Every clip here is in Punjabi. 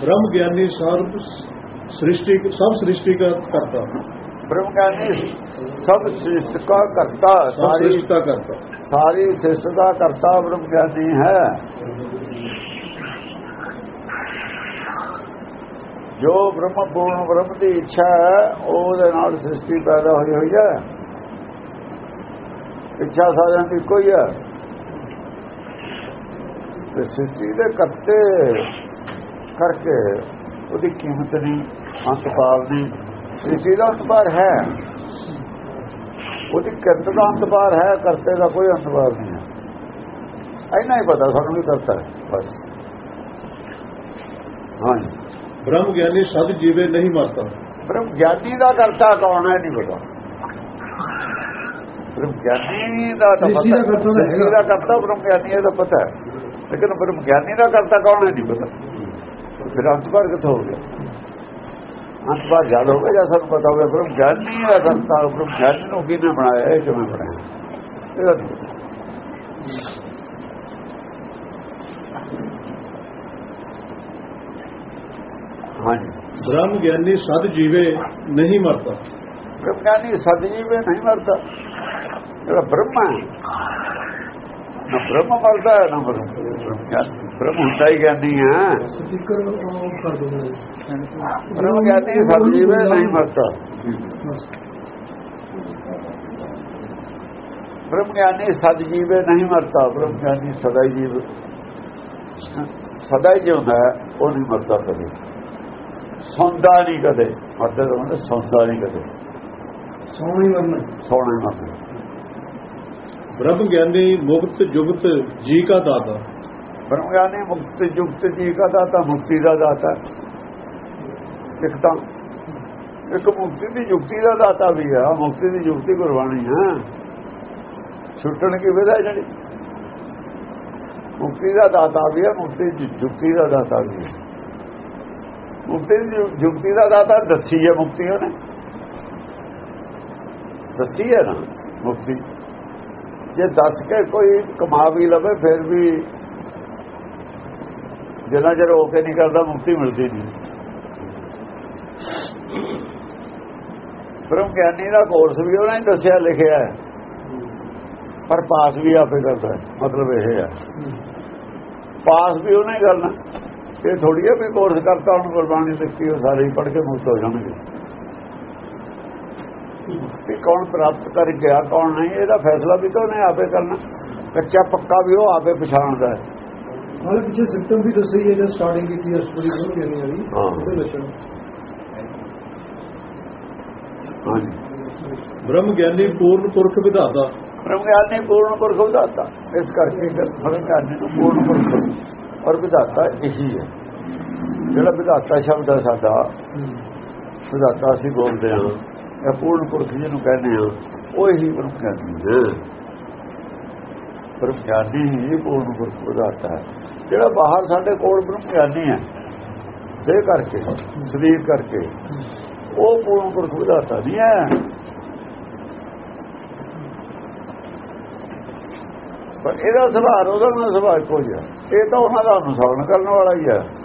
ਬ੍ਰਹਮ ਗਿਆਨੀ ਸਰਬ ਸ੍ਰਿਸ਼ਟੀ ਸਭ ਸ੍ਰਿਸ਼ਟੀ ਦਾ ਕਰਤਾ ਬ੍ਰਹਮ ਗਿਆਨੀ ਸਭ ਸ੍ਰਿਸ਼ਟ ਕਾ ਕਰਤਾ ਸਭ ਸਾਰੀ ਸ੍ਰਿਸ਼ਟੀ ਦਾ ਕਰਤਾ ਸਾਰੀ ਸ੍ਰਿਸ਼ਟ ਦਾ ਕਰਤਾ ਬ੍ਰਹਮ ਗਿਆਨੀ ਹੈ ਜੋ ਬ੍ਰਹਮ ਪੂਰਨ ਬ੍ਰਹਮ ਦੀ ਇੱਛਾ ਹੈ ਉਹਦੇ ਨਾਲ ਸ੍ਰਿਸ਼ਟੀ ਪੈਦਾ ਹੋਈ ਹੋਈ ਹੈ ਇੱਛਾ ਸਾਰਿਆਂ ਦੀ ਕੋਈ ਹੈ ਤੇ ਸ੍ਰਿਸ਼ਟੀ ਦੇ ਕਰਤੇ ਕਰਕੇ ਉਹਦੀ ਕੀਮਤ ਨਹੀਂ ਅੰਤਪਾਲ ਨਹੀਂ। ਸ੍ਰਿਸ਼ਟੀ ਦਾ ਅੰਤਪਾਰ ਹੈ। ਉਹਦੀ ਕਿਰਤ ਦਾ ਅੰਤਪਾਰ ਹੈ ਕਰਤੇ ਦਾ ਕੋਈ ਅੰਤਪਾਰ ਨਹੀਂ ਹੈ। ਇੰਨਾ ਹੀ ਪਤਾ ਸਾਨੂੰ ਵੀ ਕਰਤਾ ਹੈ ਬਸ। ਹਾਂਜੀ। ਬ੍ਰਹਮ ਗਿਆਨੀ ਸਦ ਜੀਵੇ ਨਹੀਂ ਮਰਦਾ ਬ੍ਰਹਮ ਗਿਆਨੀ ਦਾ ਕਰਤਾ ਕੌਣ ਹੈ ਨਹੀਂ ਪਤਾ। ਬ੍ਰਹਮ ਗਿਆਨੀ ਦਾ ਤਾਂ ਦਾ ਪਤਾ। ਦਾ ਕਰਤਾ ਬ੍ਰਹਮ ਗਿਆਨੀ ਦਾ ਪਤਾ ਹੈ। ਲੇਕਿਨ ਬ੍ਰਹਮ ਗਿਆਨੀ ਦਾ ਕਰਤਾ ਕੌਣ ਹੈ ਨਹੀਂ ਪਤਾ। ਫਿਰ ਅੰਤਪਾਰ ਕਿੱਥੋਂ ਹੋ ਗਿਆ ਅੰਤਪਾਰ ਜਦ ਹੋਵੇ ਜਾਂ ਸਾਨੂੰ ਪਤਾ ਹੋਵੇ ਬ੍ਰਹਮ ਗਿਆਨੀ ਦਾ ਕਰਤਾ ਬ੍ਰਹਮ ਗਿਆਨੀ ਨੂੰ ਕਿਹਨੇ ਬਣਾਇਆ ਇਹ ਕਿਵੇਂ ਬਣਾਇਆ ਇਹਦਾ ਨਹੀਂ ਪਤਾ। ਹਾਂਜੀ ਬ੍ਰਹਮ ਗਿਆਨੀ ਸਦ ਜੀਵੇ ਨਹੀਂ ਮਰਦਾ ਬ੍ਰਹਮ ਗਿਆਨੀ ਸਤਜੀਵ ਹੈ, ਨਹੀਂ ਮਰਦਾ ਜਿਹੜਾ ਬ੍ਰਹਮ ਹੈ ਨਾ ਬ੍ਰਹਮ ਮਰਦਾ ਹੈ, ਨਾ ਬ੍ਰਹਮ ਬ੍ਰਹਮ ਗਿਆਨੀ- ਬ੍ਰਹਮ ਹੁੰਦਾ ਹੀ ਗਿਆਨੀ ਦੋ ਬ੍ਰਹਮ ਗਿਆਨੀ ਸਤਜੀਵ ਨਹੀਂ ਮਰਦਾ ਬ੍ਰਹਮ ਗਿਆਨੀ ਸਤਜੀਵ ਨਹੀਂ ਮਰਦਾ ਬ੍ਰਹਮ ਗਿਆਨੀ ਸਦਾ ਹੀ ਜੀਵ ਸਦਾ ਹੀ ਜਿਉਂਦਾ ਹੈ, ਉਹ ਨਹੀਂ ਮਰਦਾ ਕਦੇ। ਸੌਂਦਾ ਨਹੀਂ ਕਦੇ। ਮਰਦਾ ਤਾਂ ਹੁੰਦਾ ਸੌਂਦਾ ਨਹੀਂ ਕਦੇ। ਸੌਣੀ ਮਰਨਾ। ਸੌਣਾ ਹੀ ਮਰਦਾ ਬ੍ਰਹਮ ਗਿਆਨੀ ਮੁਕਤ ਜੁਗਤ ਜੀ ਕਾ ਦਾਤਾ। ਬ੍ਰਹਮ ਗਿਆਨੀ ਮੁਕਤ ਜੁਗਤ ਜੀ ਕਾ ਦਾਤਾ, ਮੁਕਤੀ ਦਾ ਦਾਤਾ। ਇੱਕ ਤਾਂ ਇੱਕ ਮੁਕਤੀ ਦੀ ਯੁਕਤੀ ਦਾ ਦਾਤਾ ਵੀ ਹੈ ਮੁਕਤੀ ਦੀ ਯੁਕਤੀ ਗੁਰਬਾਣੀ ਹੈ ਛੁੱਟਣ ਕੀ ਵਿਦਾ ਜਿਹੜੀ ਮੁਕਤੀ ਦਾ ਦਾਤਾ ਵੀ ਹੈ ਮੁਕਤੀ ਦੀ ਜੁਗਤੀ ਦਾ ਦਾਤਾ ਵੀ ਹੈ ਮੁਕਤੀ ਦੀ ਯੁਕਤੀ ਦਾ ਦਾਤਾ ਦੱਸੀ ਹੈ ਮੁਕਤੀ ਉਹਨੇ। ਦੱਸੀ ਹੈ ਨਾ ਮੁਕਤੀ। ਜੇ ਦੱਸ ਕੇ ਕੋਈ ਕਮਾ ਵੀ ਲਵੇ, ਫਿਰ ਵੀ ਜਿੰਨਾ ਚਿਰ ਹੋ ਕੇ ਨਹੀਂ ਕਰਦਾ, ਮੁਕਤੀ ਮਿਲਦੀ ਨਹੀਂ। ਬ੍ਰਹਮ ਗਿਆਨੀ ਦਾ ਕੋਰਸ ਵੀ ਉਹਨਾਂ ਨੇ ਦੱਸਿਆ, ਲਿਖਿਆ ਹੈ। ਪਰ ਪਾਸ ਵੀ ਆਪੇ ਕਰਦਾ ਹੈ, ਮਤਲਬ ਇਹ ਹੈ। ਪਾਸ ਵੀ ਉਹਨੇ ਕਰਨਾ। ਇਹ ਥੋੜੀ ਹੈ ਵੀ ਕੋਰਸ ਕਰਤਾ ਹੁਣ ਗੁਰਬਾਣੀ ਲਿਖੀ ਉਹ ਸਾਰੇ ਹੀ ਪੜ੍ਹ ਕੇ ਮੁਕਤ ਹੋ ਜਾਣਗੇ। ਕਿ ਕੌਣ ਪ੍ਰਾਪਤ ਕਰ ਗਿਆ, ਕੌਣ ਨਹੀਂ, ਇਹਦਾ ਫੈਸਲਾ ਵੀ ਤਾਂ ਉਹਨੇ ਆਪੇ ਕਰਨਾ। ਕੱਚਾ ਪੱਕਾ ਵੀ ਉਹ ਆਪੇ ਪਛਾਣਦਾ ਹੈ। ਹਾਲੇ ਪਿੱਛੇ ਸਿੰਪਟਮ ਵੀ ਦੱਸੇ ਹੀ ਹੈ ਜਦ ਸਟਾਰਟਿੰਗ ਕੀਤੀ ਹੈ ਸਟੋਰੀ ਬੋਲ ਕਰਨੀ ਵਾਲੀ ਹਾਂ। ਉਹਦੇ ਲੱਛਣ ਹਾਂਜੀ। ਬ੍ਰਹਮ ਗਿਆਨੀ ਪੂਰਨ ਪੁਰਖ ਵਿਧਾਤਾ। ਬ੍ਰਹਮ ਗਿਆਨੀ ਪੂਰਨ ਪੁਰਖ ਵਿਧਾਤਾ। ਇਸ ਕਰਕੇ ਬ੍ਰਹਮ ਗਿਆਨੀ ਨੂੰ ਪੂਰਨ ਪੁਰਖ ਔਰ ਵਿਧਾਤਾ ਇਹੀ ਹੈ। ਜਿਹੜਾ ਵਿਧਾਤਾ ਸ਼ਬਦ ਹੈ ਸਾਡਾ ਵਿਧਾਤਾ ਅਸੀਂ ਬੋਲਦੇ ਹਾਂ ਇਹ ਪੂਰਨ ਪੁਰਖ ਜਿਹਨੂੰ ਕਹਿੰਦੇ ਹਾਂ ਉਹ ਹੀ ਬ੍ਰਹਮ ਗਿਆਨੀ ਹੈ। ਬ੍ਰਹਮ ਗਿਆਨੀ ਹੀ ਪੂਰਨ ਪੁਰਖ ਵਿਧਾਤਾ ਹੈ। ਜਿਹੜਾ ਬਾਹਰ ਸਾਡੇ ਕੋਲ ਬ੍ਰਹਮ ਗਿਆਨੀ ਹੈ ਦੇ ਕਰਕੇ ਸਰੀਰ ਕਰਕੇ ਉਹ ਪੂਰਨ ਪੁਰਖ ਵਿਧਾਤਾ ਨਹੀਂ ਹੈ। ਪਰ ਇਹਦਾ ਸੁਭਾਅ ਉਹਦਾ ਨਾਲ ਸੁਭਾਅ ਇੱਕੋ ਜਿਹਾ ਇਹ ਤਾਂ ਉਹਨਾਂ ਦਾ ਅਨੁਸਰਣ ਕਰਨ ਵਾਲਾ ਹੀ ਹੈ।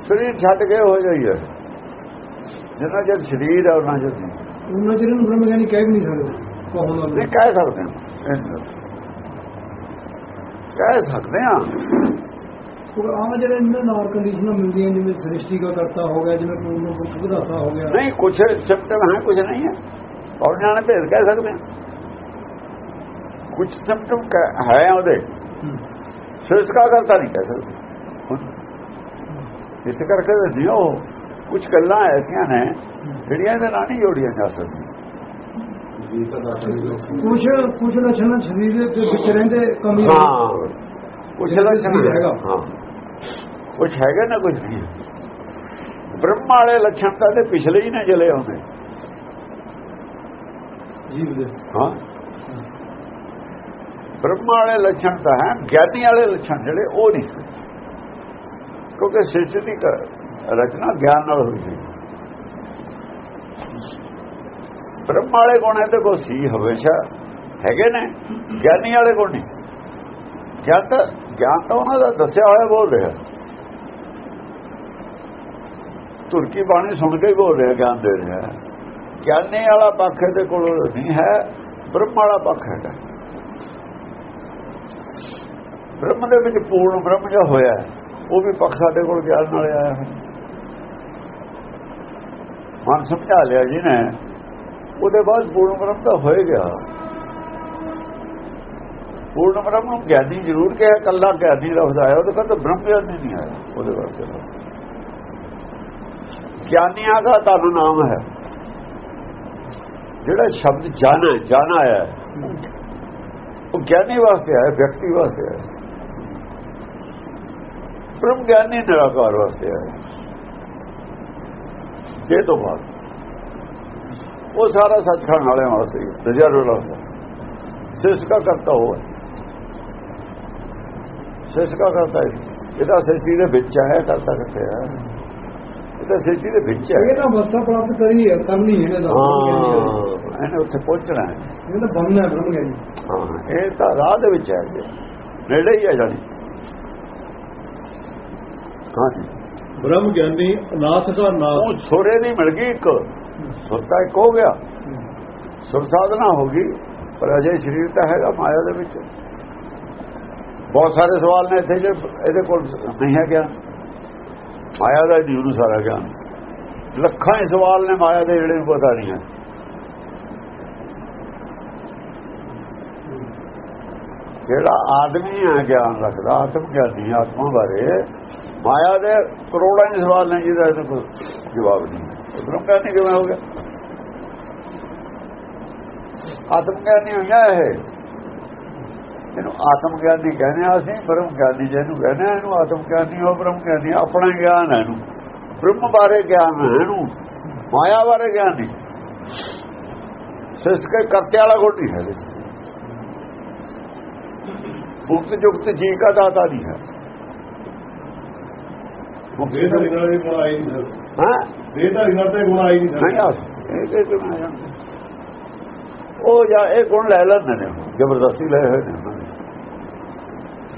ਸਰੀਰ ਛੱਡ ਕੇ ਹੋ ਹੈ। ਜਿੰਨਾ ਜਦ ਸਰੀਰ ਹੈ ਉਹਨਾਂ ਜਦ ਨਹੀਂ। ਉਹਨਾਂ ਨੂੰ ਬ੍ਰਹਮ ਗਿਆਨੀ ਕਹਿ ਨਹੀਂ ਸਕਦੇ। ਕਹੋਂ ਨਾਲ ਨਹੀਂ ਕਹਿ ਸਕਦੇ ਹਾਂ। ਕਹਿ ਸਕਦੇ ਹਾਂ। ਉਹ ਆਹ ਜਿਹੜੇ ਇਹਨਾਂ ਨਾਲ ਕੰਡੀਸ਼ਨਾਂ ਮਿਲਦੀਆਂ ਜਿਵੇਂ ਸ੍ਰਿਸ਼ਟੀ ਦਾ ਕਰਤਾ ਹੋ ਗਿਆ ਜਿਵੇਂ ਪੂਰਨ ਪੁਰਖ ਵਿਧਾਤਾ ਹੋ ਗਿਆ। ਨਹੀਂ ਕੁਝ ਸਿੰਪਟਮ ਹੈ ਕੁਝ ਨਹੀਂ ਹੈ। ਔਰ ਜਾਣੇ ਭੇਦ ਕਹਿ ਸਕਦੇ ਹਾਂ। ਕੁਝ ਸਿੰਪਟਮ ਹੈ ਉਹਦੇ। ਸ੍ਰਿਸ਼ਟ ਕਾ ਕਰਤਾ ਨਹੀਂ ਕਹਿ ਸਕਦੇ। ਇਸ ਕਰਕੇ ਉਹ ਕੁਝ ਗੱਲਾਂ ਐਸੀਆਂ ਨੇ ਜਿਹੜੀਆਂ ਇਹਦੇ ਨਾਲ ਨਹੀਂ ਜੋੜੀਆਂ ਜਾ ਸਕਦੀਆਂ। ਕੁਝ ਕੁਝ ਲੱਛਣ ਸਰੀਰ ਦੇ ਵਿੱਚ ਰਹਿੰਦੇ ਕਮੀ ਹਾਂ। ਕੁਝ ਲੱਛਣ ਹੈਗਾ। ਹਾਂ। ਕੁਝ ਹੈਗਾ ਨਾ ਕੁਝ ਨਹੀਂ ਬ੍ਰਹਮ ਵਾਲੇ ਲੱਛਣ ਤਾਂ ਤੇ ਪਿਛਲੇ ਹੀ ਨਾ ਚਲੇ ਆਉਂਦੇ ਜੀਵ ਦੇ। ਹਾਂ। ਬ੍ਰਹਮ ਵਾਲੇ ਲੱਛਣ ਤਾਂ ਹੈ ਗਿਆਨੀ ਵਾਲੇ ਲੱਛਣ ਜਿਹੜੇ ਉਹ ਨਹੀਂ। ਕਿਉਂਕਿ ਸ੍ਰਿਸ਼ਟੀ ਦੀ ਰਚਨਾ ਗਿਆਨ ਨਾਲ ਹੋਈ ਹੈ ਬ੍ਰਹਮ ਵਾਲੇ ਗੁਣ ਹੈ ਤੇ ਕੋ ਸੀ ਹਮੇਸ਼ਾ। ਹੈਗੇ ਨੇ, ਗਿਆਨੀ ਵਾਲੇ ਗੁਣ ਨਹੀਂ ਗਿਆਨ ਤਾਂ ਗਿਆਨ ਤਾਂ ਉਹਨਾਂ ਦਾ ਦੱਸਿਆ ਹੋਇਆ ਬੋਲ ਰਿਹਾ। ਤੁਰਕੀ ਬਾਣੀ ਸੁਣ ਕੇ ਹੀ ਬੋਲ ਰਿਹਾ, ਗਿਆਨ ਦੇ ਰਿਹਾ। ਗਿਆਨੀ ਵਾਲਾ ਪੱਖ ਇਹਦੇ ਕੋਲ ਨਹੀਂ ਹੈ, ਬ੍ਰਹਮ ਵਾਲਾ ਪੱਖ ਹੈਗਾ। ਬ੍ਰਹਮ ਦੇ ਵਿੱਚ ਪੂਰਨ ਬ੍ਰਹਮ ਜੋ ਹੋਇਆ, ਉਹ ਵੀ ਪੱਖ ਸਾਡੇ ਕੋਲ ਗਿਆਨ ਨਾਲ ਆਇਆ ਹੈ ਮਨ ਸਮਝਾ ਲਿਆ ਜੀ ਨੇ। ਉਹਦੇ ਬਾਅਦ ਪੂਰਨ ਬ੍ਰਹਮ ਤਾਂ ਹੋਏ ਗਿਆ। ਪੂਰਨ ਬ੍ਰਹਮ ਨੂੰ ਗਿਆਨੀ ਜ਼ਰੂਰ ਕਿਹਾ ਕੱਲਾ ਗਿਆਨੀ ਲਫ਼ਜ਼ ਆਇਆ ਉਹਦੇ ਕਹਿੰਦਾ ਬ੍ਰਹਮ ਗਿਆਨੀ ਨਹੀਂ ਆਇਆ ਉਹਦੇ ਵਾਸਤੇ ਗਿਆਨੀਆਂ ਦਾ ਤੁਹਾਨੂੰ ਨਾਮ ਹੈ। ਜਿਹੜਾ ਸ਼ਬਦ ਜਾਣਾ ਹੈ, ਜਾਣਾ ਆਇਆ ਹੈ, ਉਹ ਗਿਆਨੀ ਵਾਸਤੇ ਆਇਆ ਵਿਅਕਤੀ ਵਾਸਤੇ ਆਇਆ। ਬ੍ਰਹਮ ਗਿਆਨੀ ਨਿਰਾਕਾਰ ਵਾਸਤੇ ਆਇਆ। ਜੇ ਤੋਂ ਬਾਅਦ। ਉਹ ਸਾਰਾ ਸੱਚਖੰਡ ਵਾਲਿਆਂ ਵਾਸਤੇ ਰਿਜ਼ਰਵ ਵਾਸਤੇ। ਸਿਸਕਾ ਕਰਤਾ ਹੋਇਆ ਸਿਸਕਾ ਕਰਤਾ ਹੈ ਇਹਦਾ ਸੱਚੀ ਦੇ ਵਿੱਚ ਆਇਆ ਕਰਤਾ ਕਿੱਥੇ ਹੈ? ਇਹਦਾ ਸੱਚੀ ਦੇ ਵਿੱਚ ਹੈ। ਇਹ ਤਾਂ ਅਵਸਥਾ ਪ੍ਰਾਪਤ ਕਰੀ ਹੈ ਕਰਨੀ ਹਾਂ ਇਹਨੇ ਉੱਥੇ ਪਹੁੰਚਣਾ ਹੈ। ਇਹ ਤਾਂ ਬੰਨਣਾ ਹੈ ਬ੍ਰਹਮ ਗਿਆਨੀ ਹਾਂ ਇਹ ਤਾਂ ਰਾਹ ਦੇ ਵਿੱਚ ਹੈ ਨੇੜੇ ਹੀ ਹੈ ਜਾਣੀ। ਹਾਂ ਬ੍ਰਹਮ ਗਿਆਨੀ ਅਨਾਥ ਦਾ ਨਾਥ ਉਹ ਛੋਰੇ ਦੀ ਮਿਲ ਗਈ ਇੱਕ। ਸੁਰਤਾ ਇੱਕ ਹੋ ਗਿਆ। ਸੁਰ ਸਾਧਨਾ ਹੋ ਗਈ, ਪਰ ਅਜੇ ਸਰੀਰ ਤਾਂ ਹੈਗਾ ਮਾਇਆ ਦੇ ਵਿੱਚ। ਬਹੁਤ ਸਾਰੇ ਸਵਾਲ ਨੇ ਇੱਥੇ ਜੇ ਇਹਦੇ ਕੋਲ ਨਹੀਂ ਹੈ ਗਿਆ ਮਾਇਆ ਦਾ ਜੀਵ ਨੂੰ ਸਾਰਾ ਗਿਆਨ। ਲੱਖਾਂ ਹੀ ਸਵਾਲ ਨੇ ਮਾਇਆ ਦੇ ਜਿਹੜੇ ਨੂੰ ਪਤਾ ਨਹੀਂ ਹੈ। ਜਿਹੜਾ ਆਦਮੀ ਹੈ ਗਿਆਨ ਰੱਖਦਾ ਆਤਮ ਗਿਆਨੀ ਆਤਮਾ ਬਾਰੇ, ਮਾਇਆ ਦੇ ਕਰੋੜਾਂ ਹੀ ਸਵਾਲ ਨੇ ਜਿਹਦਾ ਇਹਨੂੰ ਕੋਈ ਜਵਾਬ ਨਹੀਂ ਬ੍ਰਹਮ ਗਿਆਨੀ ਕਿਵੇਂ ਹੋ ਗਿਆ। ਆਤਮ ਗਿਆਨੀ ਹੋਇਆ ਇਹ ਇਹਨੂੰ ਆਤਮ ਗਿਆਨੀ ਕਹਿੰਦੇ ਆ ਅਸੀਂ ਬ੍ਰਹਮ ਗਿਆਨੀ ਜਿਹਨੂੰ ਕਹਿੰਦੇ ਆ ਇਹਨੂੰ ਆਤਮ ਗਿਆਨੀ ਹੋ ਬ੍ਰਹਮ ਗਿਆਨੀ ਆਪਣਾ ਗਿਆਨ ਹੈ ਇਹਨੂੰ ਬ੍ਰਹਮ ਬਾਰੇ ਗਿਆਨ ਹੈ ਇਹਨੂੰ ਮਾਇਆ ਬਾਰੇ ਗਿਆਨ ਨਹੀਂ ਸਿਸ ਕੇ ਕਰਤੇ ਵਾਲਾ ਗੁਣ ਨਹੀਂ ਹੈ ਇਹਦੇ 'ਚ। ਮੁਕਤ ਜੁਗਤ ਜੀ ਕਾ ਦਾਤਾ ਨਹੀਂ ਹੈ ਦੇਹ ਧਾਰੀ ਨਾਲ ਇਹ ਗੁਣ ਆਈ ਨਹੀਂ ਹਾਂ ਦੇਹ ਧਾਰੀ ਨਾਲ ਤਾਂ ਗੁਣ ਆਈ ਨਹੀਂ ਨਹੀਂ ਸਕਦਾ ਆ ਸਕਦੇ। ਇਹ ਕਿ ਕਿਵੇਂ ਆ ਜਾਂਦੇ? ਉਹ ਜਾਂ ਇਹ ਗੁਣ ਲੈ ਲੈਂਦੇ ਨੇ। ਜ਼ਬਰਦਸਤੀ ਲੈ ਹੋਏ ਨੇ।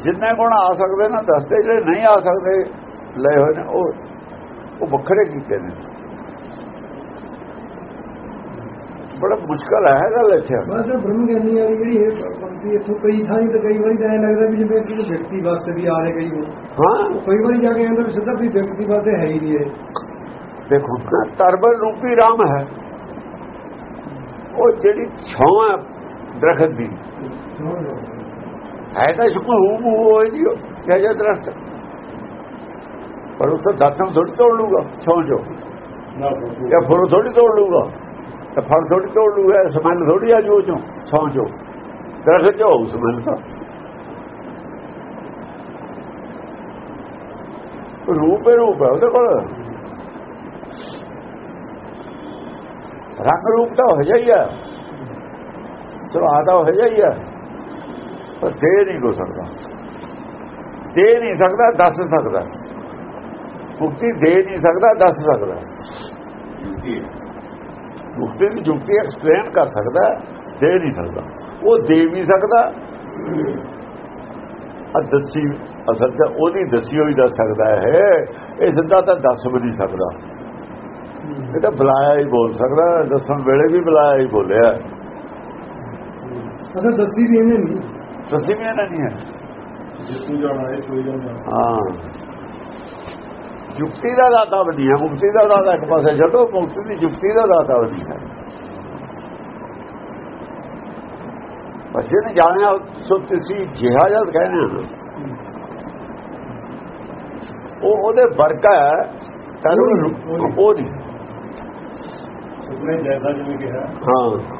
ਜਿੰਨੇ ਗੁਣ ਆ ਸਕਦੇ ਨਾ ਦੱਸਦੇ ਜਿਹੜੇ ਨਹੀਂ ਆ ਸਕਦੇ ਲੈ ਹੋਏ ਨੇ ਉਹ ਉਹ ਵੱਖਰੇ ਕੀਤੇ ਨੇ। ਬੜਾ ਮੁਸ਼ਕਲ ਹੈ ਗੱਲ ਇੱਥੇ। ਬਸ ਬ੍ਰਹਮ ਗਿਆਨੀ ਵਾਲੀ ਜਿਹੜੀ ਇਹ ਪੰਕਤੀ ਇੱਥੋਂ ਕਈ ਥਾਂ ਤੇ ਕਈ ਵਾਰੀ ਤਾਂ ਲੱਗਦਾ ਵੀ ਜਿਵੇਂ ਕਿਸੇ ਵਿਅਕਤੀ ਵਾਸਤੇ ਵੀ ਆ ਰਹੇ ਕਈ ਹਾਂ। ਕਈ ਵਾਰੀ ਜਾ ਕੇ ਅੰਦਰ ਸਿੱਧਾ ਵੀ ਵਿਅਕਤੀ ਵਾਸਤੇ ਹੈ ਹੀ ਨਹੀਂ ਇਹ। ਦੇਖੋ ਤਰਬਰ ਰੂਪੀ ਰਾਮ ਹੈ। ਉਹ ਜਿਹੜੀ ਛਾਂ ਹੈ ਦਰਖਤ ਦੀ ਹੈ ਤਾਂ ਸੁਖ ਹੂ ਹੋਏ ਜੀ ਕਿਹ ਜਾ ਦਰਖਤ। ਪਰ ਉਸ ਤੋਂ ਦਾਤਮ ਥੋੜੀ ਤੋੜ ਲੂਗਾ ਛਾਂ ਜੋ ਜਾਂ ਫੁੱਲ ਥੋੜੀ ਤੋੜ ਲੂਗਾ ਤੇ ਫਲ ਥੋੜੀ ਤੋੜ ਲੂਗਾ ਸਮੈਲ ਥੋੜੀ ਆ ਜੋ ਚੋਂ ਛਾਂ ਚੋਂ। ਦਰਖਤ ਜੋ ਸਮੈਲ ਦਾ ਰੂਪ ਹੈ ਰੂਪ ਹੈ ਉਹਦੇ ਕੋਲ। ਰੰਗ ਰੂਪ ਤਾਂ ਹੋ ਜਾਈਆ ਸੁਭਾਅ ਦਾ ਹੋ ਜਾਈਆ ਪਰ ਦੇ ਨਹੀਂ ਹੋ ਸਕਦਾ। ਦੇ ਨਹੀਂ ਸਕਦਾ ਦੱਸ ਸਕਦਾ। ਮੁਕਤੀ ਦੇ ਨਹੀਂ ਸਕਦਾ ਦੱਸ ਸਕਦਾ। ਮੁਕਤੀ ਦੀ ਜੁਗਤੀ ਐਕਸਪਲੇਨ ਕਰ ਸਕਦਾ ਦੇ ਨਹੀਂ ਸਕਦਾ। ਉਹ ਦੇ ਵੀ ਸਕਦਾ। ਆ ਦੱਸੀ ਅਸਲ 'ਚ ਉਹਦੀ ਦੱਸੀ ਹੋਈ ਦੱਸ ਸਕਦਾ ਹੈ। ਇਹ ਸਿੱਧਾ ਤਾਂ ਦੱਸ ਵੀ ਨਹੀਂ ਸਕਦਾ। ਇਹ ਤਾਂ ਬੁਲਾਇਆ ਹੀ ਬੋਲ ਸਕਦਾ ਦੱਸਣ ਵੇਲੇ ਵੀ ਬੁਲਾਇਆ ਹੀ ਬੋਲਿਆ। ਅਸਾਂ ਦੱਸੀ ਵੀ ਇਹਨੇ ਨਹੀਂ। ਦੱਸੀ ਵੀ ਇਹਨਾਂ ਨਹੀਂ ਹੈ। ਜਾਣਾ ਦਾ ਦਾਤਾ ਬਣੀ ਹੈ ਮੁਕਤੀ ਦਾ ਦਾਤਾ ਇੱਕ ਪਾਸੇ ਛੱਡੋ ਮੁਕਤੀ ਦੀ ਜੁਗਤੀ ਦਾ ਦਾਤਾ ਬਣੀ ਹੈ। ਪਰ ਜਿਹਨੇ ਜਾਣਿਆ ਸੋ ਤੁਸੀਂ ਜਿਹਾ ਜਦ ਕਹਿੰਦੇ ਹੋ ਉਹ ਉਹਦੇ ਵਰਗਾ ਹੈ ਤਾਂ ਉਹ ਉਹ ਨਹੀਂ। ਸੁਪਨੇ ਜੈਸਾ ਜਿਵੇਂ ਕਿਹਾ। ਹਾਂ।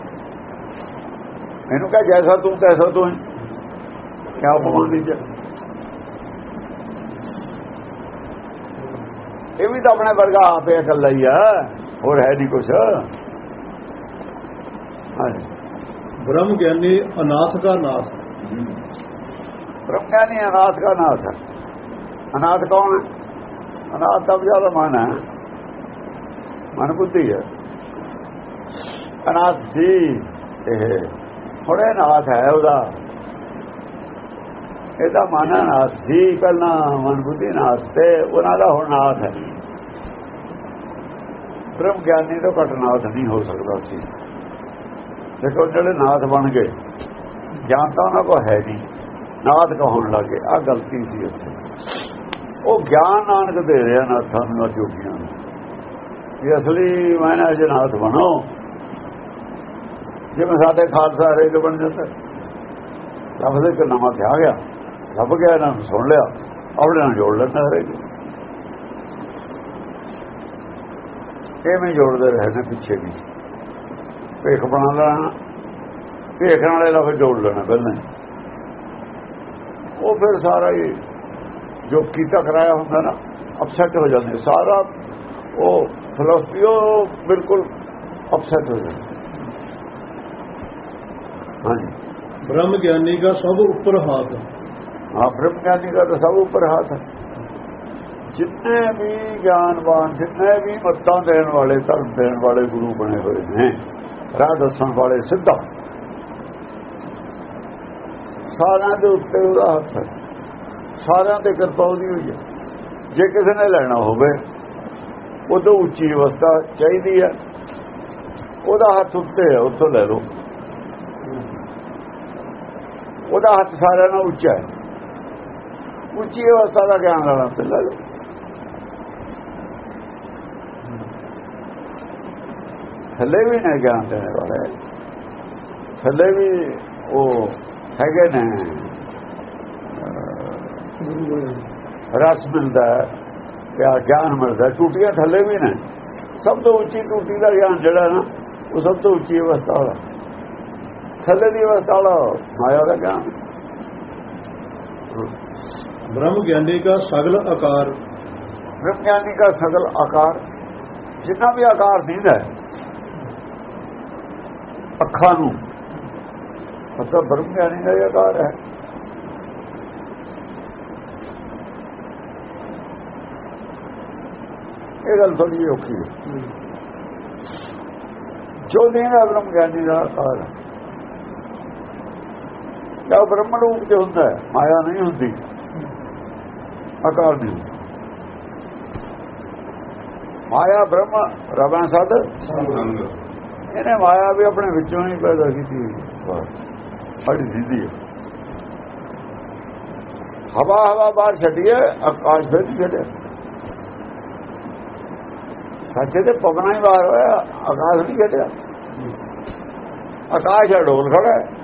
ਇਹਨੂੰ ਕਹ ਜੈਸਾ ਤੂੰ ਤੈਸਾ ਤੂੰ ਕਿਆ ਬਮਾਨ ਦੀ ਇਹ ਵੀ ਤਾਂ ਆਪਣੇ ਵਰਗਾ ਆਪੇ ਇਕੱਲਾ ਹੀ ਆ। ਹੋਰ ਹੈ ਨਹੀਂ ਕੁਛ। ਹਾਂਜੀ ਬ੍ਰਹਮ ਗਿਆਨੀ ਅਨਾਥ ਦਾ ਨਾਥ। ਬ੍ਰਹਮ ਗਿਆਨੀ ਅਨਾਥ ਦਾ ਨਾਥ। ਹੈ ਅਨਾਥ ਕੌਣ ਹੈ? ਅਨਾਥ ਦਾ ਬਜਾਦਾ ਮਨ ਹੈ। ਮਨ ਬੁੱਧੀ ਹੈ। ਅਨਾਥ ਸੀ ਇਹ। ਥੋੜੇ ਨਾਥ ਹੈ ਉਹਦਾ। ਇਹਦਾ ਮਨ ਨਾਥ ਸੀ ਪਹਿਲਾਂ, ਮਨ ਬੁੱਧੀ ਨਾਥ ਤੇ ਉਹਨਾਂ ਦਾ ਹੁਣ ਨਾਥ ਹੈ। ਬ੍ਰਹਮ ਗਿਆਨੀ ਤੋਂ ਘੱਟ ਨਾਥ ਨਹੀਂ ਹੋ ਸਕਦਾ ਸੀ। ਦੇਖੋ ਜਿਹੜੇ ਨਾਥ ਬਣ ਗਏ ਗਿਆਨ ਤਾਂ ਉਹਨਾਂ ਕੋਲ ਹੈ ਨਹੀਂ। ਨਾਥ ਕਹਣ ਲੱਗੇ ਆ ਗਲਤੀ ਸੀ ਉੱਥੇ ਉਹ ਗਿਆਨ ਨਾਨਕ ਦੇ ਰਿਹਾ ਨਾਥਾਂ ਨੂੰ ਜੋਗੀਆਂ ਨੂੰ। ਇਹ ਅਸਲੀ ਮਾਇਨਾ ਜਨਾਥ ਬਣੋ। ਜਿਵੇਂ ਸਾਡੇ ਖਾਲਸਾ ਰੇਗ ਬਣ ਜਾਂਦਾ ਲਫ਼ਜ਼ ਇੱਕ ਨਵਾਂ ਤੇ ਆ ਗਿਆ। ਲੱਭ ਗਿਆ, ਇਹਨਾਂ ਨੂੰ ਸੁਣ ਲਿਆ। ਆਪਣੇ ਨਾਲ ਜੋੜ ਲੈਂਦਾ ਹਰੇਕ ਐਵੇਂ ਜੋੜਦੇ ਰਹੇ ਨੇ ਪਿੱਛੇ ਵੀ। ਭੇਖ ਬਣਾ ਲੈਣਾ ਭੇਖ ਨਾਲੇ ਲਫ਼ਜ਼ ਜੋੜ ਲੈਣਾ ਪਹਿਲਾਂ ਉਹ ਫਿਰ ਸਾਰਾ ਹੀ ਜੋ ਕੀਤਾ ਕਰਾਇਆ ਹੁੰਦਾ ਨਾ ਅਪਸੈਟ ਹੋ ਜਾਂਦੇ। ਸਾਰਾ ਉਹ ਫਿਲਾਸਫੀ ਉਹ ਬਿਲਕੁਲ ਅਪਸੈਟ ਹੋ ਜਾਂਦੀ। ਬ੍ਰਹਮ ਗਿਆਨੀ ਦਾ ਸਭ ਉੱਪਰ ਹਾਥ। ਹਾਂ ਬ੍ਰਹਮ ਗਿਆਨੀ ਦਾ ਸਭ ਉੱਪਰ ਹੱਥ। ਜਿੰਨੇ ਵੀ ਗਿਆਨਵਾਨ ਜਿੰਨੇ ਵੀ ਮੱਤਾਂ ਦੇਣ ਵਾਲੇ ਧਰਮ ਦੇਣ ਵਾਲੇ ਗੁਰੂ ਬਣੇ ਹੋਏ ਨੇ ਰਾਹ ਦੱਸਣ ਵਾਲੇ ਸਿੱਧਾ। ਸਾਰਿਆਂ ਦੇ ਉੱਤੇ ਉਹਦਾ ਹੱਥ ਹੈ। ਸਾਰਿਆਂ ਤੇ ਕਿਰਪਾ ਉਹਦੀ ਹੋਈ ਹੈ। ਜੇ ਕਿਸੇ ਨੇ ਲੈਣਾ ਹੋਵੇ ਉਦੋਂ ਉੱਚੀ ਅਵਸਥਾ ਚਾਹੀਦੀ ਹੈ। ਉਹਦਾ ਹੱਥ ਉੱਤੇ ਹੈ ਉੱਥੋਂ ਲੈ ਲਓ। ਉਹਦਾ ਹੱਥ ਸਾਰਿਆਂ ਨਾਲੋਂ ਉੱਚਾ ਹੈ। ਉੱਚੀ ਅਵਸਥਾ ਦਾ ਗਿਆਨ ਵਾਲਾ ਪਹਿਲਾਂ ਥੱਲੇ ਵੀ ਨੇ ਗਿਆਨ ਦੇਣ ਵਾਲੇ। ਥੱਲੇ ਵੀ ਉਹ ਹੈਗੇ ਨੇ। ਰਸ ਮਿਲਦਾ ਪਿਆ ਗਿਆਨ ਮਿਲਦਾ ਟੂਟੀਆਂ ਥੱਲੇ ਵੀ ਨੇ। ਸਭ ਤੋਂ ਉੱਚੀ ਟੂਟੀ ਦਾ ਗਿਆਨ ਜਿਹੜਾ ਨਾ, ਉਹ ਸਭ ਤੋਂ ਉੱਚੀ ਅਵਸਥਾ ਵਾਲਾ ਥੱਲੇ ਦੀ ਅਵਸਥਾ ਵਾਲਾ ਮਾਇਆ ਦਾ ਗਿਆਨ ਬ੍ਰਹਮ ਗਿਆਨੀ ਦਾ ਸਗਲ ਆਕਾਰ। ਬ੍ਰਹਮ ਗਿਆਨੀ ਦਾ ਸਗਲ ਆਕਾਰ ਜਿੰਨਾ ਵੀ ਆਕਾਰ ਦਿੰਦਾ ਅੱਖਾਂ ਨੂੰ ਅਸਾ ਬ੍ਰਹਮ ਗਿਆਨੀ ਦਾ ਆਕਾਰ ਹੈ। ਇਹ ਗੱਲ ਥੋੜੀ ਔਖੀ ਹੈ। ਜੋ ਦੇਣਾ ਬ੍ਰਹਮ ਗਿਆਨੀ ਦਾ ਆਕਾਰ ਹੈ। ਜਾਂ ਬ੍ਰਹਮ ਰੂਪ ਚ ਹੁੰਦਾ ਮਾਇਆ ਨਹੀਂ ਹੁੰਦੀ। ਆਕਾਰ ਨਹੀਂ ਹੁੰਦਾ। ਮਾਇਆ ਬ੍ਰਹਮ ਰਵਾਂ ਸਦ ਇਹਨੇ ਮਾਇਆ ਵੀ ਆਪਣੇ ਵਿੱਚੋਂ ਹੀ ਪੈਦਾ ਕੀਤੀ ਸਾਡੀ ਸਿੱਧੀ ਹੈ। ਹਵਾ ਹਵਾ ਬਾਹਰ ਛੱਡੀਏ ਆਕਾਸ਼ ਫਿਰ ਨਹੀਂ ਛੱਡਿਆ। ਸੱਚੇ ਤੇ ਪਵਨਾ ਹੀ ਬਾਹਰ ਹੋਇਆ, ਆਕਾਸ਼ ਨਹੀਂ ਛੱਡਿਆ। ਆਕਾਸ਼ ਹੈ ਢੋਲ ਖੜਾ ਹੈ।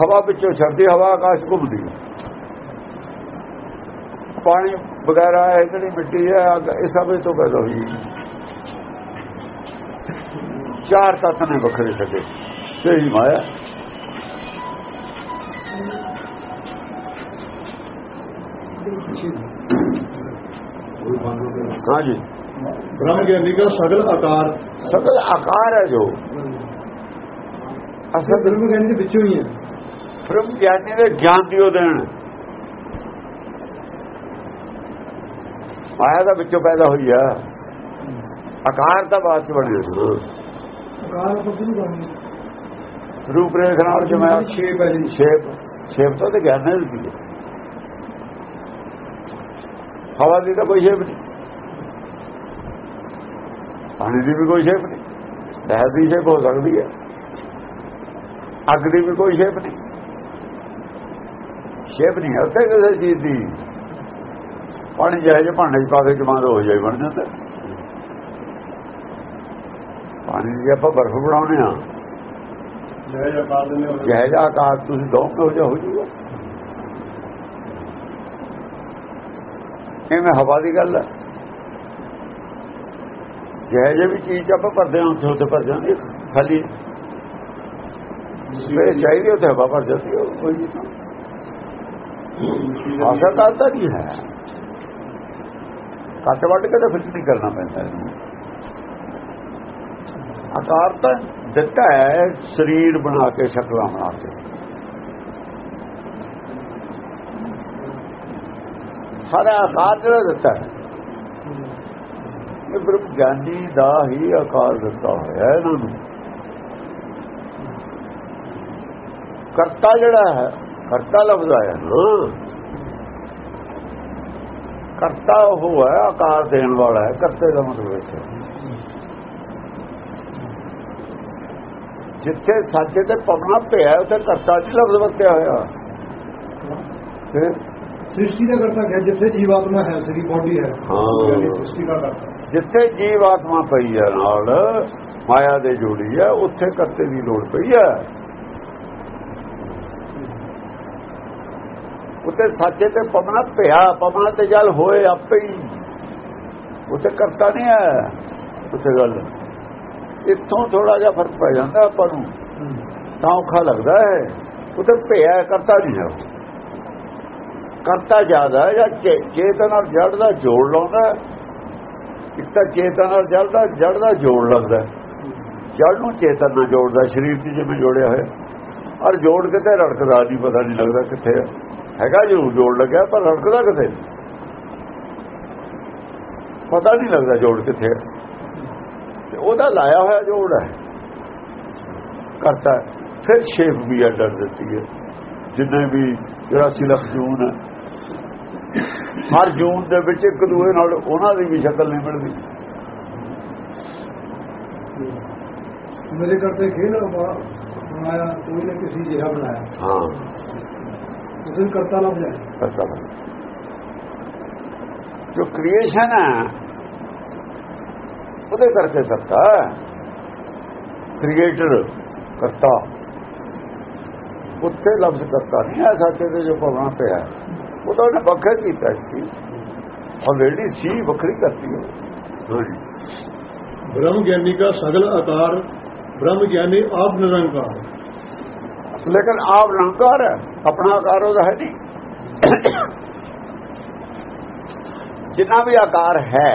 ਹਵਾ ਵਿੱਚੋਂ ਛੱਡਦੀ ਹਵਾ ਆਕਾਸ਼ ਘੁੰਮਦੀ ਪਾਣੀ ਵਗੈਰਾ ਹੈ ਜਿਹੜੀ ਮਿੱਟੀ ਹੈ ਇਹ ਸਭ ਤੋਂ ਪੈਦਾ ਹੋਈ ਚਾਰ ਤੱਤ ਨੇ ਵੱਖਰੇ ਸਕੇ ਤੇ ਹੀ ਮਾਇਆ ہاں جی۔ برہم گیانی کا سگل آکار۔ سگل آکار ہے جو۔ اصل برہم گیانی کے پچھے ہوئی ہے ਬ੍ਰਹਮ ਗਿਆਨੀ ਦੇ ਗਿਆਨ ਦੀ ਉਹ ਦੇਣ। ਮਾਇਆ ਦਾ ਵਿੱਚੋਂ ਪੈਦਾ ਹੋਈ ਆ। ਆਕਾਰ ਤਾਂ ਬਾਅਦ ਚ ਬਣਿਆ ਸੀ ਆਕਾਰ ਰੂਪ ਰੇਖ ਨਾਲ ਜਿਵੇਂ ਸ਼ੇਪ ਹੈ ਜੀ। ਸ਼ੇਪ ਸ਼ੇਪ ਤਾਂ ਤੇ ਗਿਆਨ ਨਾਲ ਦੀ ਹੈ। ਹਵਾ ਦੀ ਤਾਂ ਕੋਈ ਸ਼ੇਪ ਨਹੀਂ। ਪਾਣੀ ਦੀ ਵੀ ਕੋਈ ਸ਼ੇਪ ਨਹੀਂ। ਲਹਿਰ ਦੀ ਸ਼ੇਪ ਹੋ ਸਕਦੀ ਹੈ। ਅੱਗ ਦੀ ਵੀ ਕੋਈ ਸ਼ੇਪ ਨਹੀਂ। ਸ਼ੇਪ ਨਹੀਂ ਹੁੰਦਾ ਕਿਸੇ ਚੀਜ਼ ਦੀ। ਪਾਣੀ ਜਾਇਜ਼ ਭਾਂਡੇ 'ਚ ਪਾ ਕੇ ਜਮਾਂ ਹੋ ਜਾਈ ਬਣ ਜਾਂਦਾ। ਪਾਣੀ ਜੇ ਆਪਾਂ ਬਰਫ਼ ਬਣਾਉਨੇ ਆ ਜਾਇਜ਼ ਕਾਸ਼ ਤੁਸੀਂ ਦੋ ਹੋ ਜਾ ਹੋ ਜੂਗਾ ਇਹ ਮੈਂ ਹਵਾ ਦੀ ਗੱਲ ਹੈ ਜਿਹੇ ਵੀ ਚੀਜ਼ ਆਪਾਂ ਭਰਦੇ ਹਾਂ ਉੱਥੇ ਉੱਥੇ ਭਰ ਜਾਂਦੇ ਖਾਲੀ। ਮੇਰੇ ਚਾਹੀਦੀ ਉੱਥੇ ਹਵਾ ਭਰ ਜਾਂਦੀ ਕੋਈ ਨਹੀਂ। ਆਸਾ ਕਰਦਾ ਨਹੀਂ ਹੈ ਕੱਟ ਵੱਟ ਕੇ ਤਾਂ ਫਿੱਟ ਨਹੀਂ ਕਰਨਾ ਪੈਂਦਾ ਇਹਨੂੰ ਆਕਾਰ ਤਾਂ ਦਿੱਤਾ ਹੈ ਸਰੀਰ ਬਣਾ ਕੇ ਸ਼ਕਲਾਂ ਬਣਾ ਕੇ ਸਾਰਾ ਆਕਾਰ ਜਿਹੜਾ ਦਿੱਤਾ ਹੈ ਇਹ ਬ੍ਰਹਮ ਗਿਆਨੀ ਦਾ ਹੀ ਆਕਾਰ ਦਿੱਤਾ ਹੋਇਆ ਹੈ ਇਹਨਾਂ ਨੂੰ ਕਰਤਾ ਜਿਹੜਾ ਹੈ ਕਰਤਾ ਲਫ਼ਜ਼ ਆਇਆ ਨਾ ਕਰਤਾ ਉਹ ਹੈ ਆਕਾਰ ਦੇਣ ਵਾਲਾ ਹੈ ਕਰਤੇ ਦਾ ਮਤਲਬ ਹੈ ਜਿੱਥੇ ਸਾਚੇ ਤੇ ਪਵਨਾ ਪਿਆ ਉੱਥੇ ਕਰਤਾ ਜੀ ਲਫ਼ਜ਼ ਵਰਤਿਆ ਹੋਇਆ। ਸ੍ਰਿਸ਼ਟੀ ਦਾ ਕਰਤਾ ਹੈ ਜਿੱਥੇ ਜੀਵਾਤਮਾ ਹੈ ਸ੍ਰੀ ਬੋਡੀ ਹੈ। ਸ੍ਰਿਸ਼ਟੀ ਦਾ ਕਰਤਾ। ਜਿੱਥੇ ਜੀਵਾਤਮਾ ਪਈ ਹੈ ਨਾਲ ਮਾਇਆ ਦੇ ਜੋੜੀ ਹੈ ਉੱਥੇ ਕਰਤੇ ਦੀ ਲੋੜ ਪਈ ਹੈ। ਉੱਥੇ ਸੱਚੇ ਤੇ ਪਵਨਾ ਪਿਆ ਪਵਨਾ ਤੇ ਜਲ ਹੋਏ ਆਪੇ ਹੀ ਉੱਥੇ ਕਰਤਾ ਨਹੀਂ ਹੈ ਉੱਥੇ ਗੱਲ ਇੱਥੋਂ ਥੋੜਾ ਜਿਹਾ ਫ਼ਰਕ ਪੈ ਜਾਂਦਾ ਆਪਾਂ ਨੂੰ ਤਾਂ ਔਖਾ ਲੱਗਦਾ ਹੈ ਉੱਥੇ ਪਿਆ ਕਰਤਾ ਨਹੀਂ ਹੈ। ਕਰਤਾ ਜ਼ਿਆਦਾ ਜਾਂ ਚੇਤਨ ਔਰ ਜੜ ਦਾ ਜੋੜ ਲਾਉਂਦਾ। ਇੱਕ ਤਾਂ ਚੇਤਨ ਨਾਲ ਜੜ ਦਾ ਜੜ ਦਾ ਜੋੜ ਲੱਗਦਾ। ਜੜ ਨੂੰ ਚੇਤਨ ਨਾਲ ਜੋੜਦਾ ਸਰੀਰ 'ਚ ਜਿਵੇਂ ਜੋੜਿਆ ਹੋਇਆ ਔਰ ਜੋੜ ਕਿਤੇ ਰੜਕਦਾ ਨਹੀਂ ਪਤਾ ਨਹੀਂ ਲੱਗਦਾ ਕਿੱਥੇ ਹੈ। ਹੈਗਾ ਜ਼ਰੂਰ ਜੋੜ ਲੱਗਿਆ ਪਰ ਰੜਕਦਾ ਨਹੀਂ। ਪਤਾ ਨਹੀਂ ਲੱਗਦਾ ਜੋੜ ਕਿੱਥੇ। ਤੇ ਉਹਦਾ ਲਾਇਆ ਹੋਇਆ ਜੋੜ ਹੈ ਕਰਤਾ। ਫਿਰ ਸ਼ੇਪ ਵੀ ਅੱਡ ਦਿੱਤੀ ਹੈ ਜਿੰਨੇ ਵੀ 84 ਲੱਖ ਜੂਨ ਹੈ ਹਰ ਜੂਨ ਦੇ ਵਿੱਚ ਇੱਕ ਦੂਏ ਨਾਲ ਉਹਨਾਂ ਦੀ ਵੀ ਸ਼ਕਲ ਨਹੀਂ ਮਿਲਦੀ ਮੇਰੇ ਕਰਤੇ ਖੇਲ ਬਣਾਇਆ ਕੋਈ ਨਾ ਕਿਸੇ ਜਿਹਾ ਬਣਾਇਆ ਹਾਂ جو کریشن کرتا۔ کرتا۔ اتنے لفظ کرتا۔ نہیں سات پونا پہ وہ تو آلریڈی سی بکری کرتی ہاں جی۔ برہم گیانی کا سگل آکار برہم گیانی آپ نرنکار۔ ਲੇਕਿਨ ਆਪ ਨਿਰੰਕਾਰ ਹੈ, ਆਪਣਾ ਆਕਾਰ ਉਹਦਾ ਹੈ ਨਹੀਂ। ਜਿੰਨਾ ਵੀ ਆਕਾਰ ਹੈ